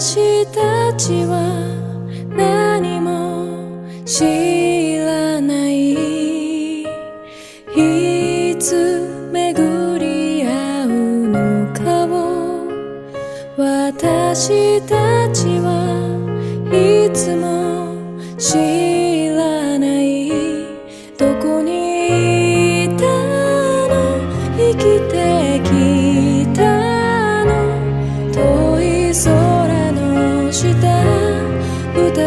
私たちは何も知らない。いつ巡り合うのかを。私たちはいつも知らない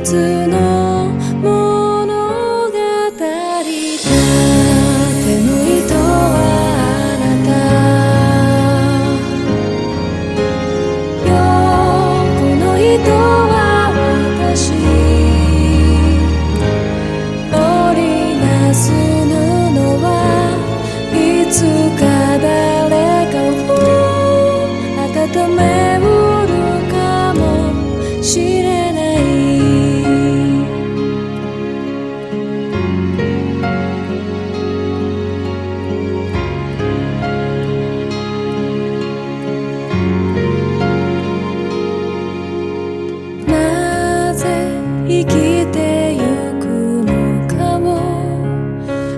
の物語だ眠いとはあなた横の糸は私織りなすの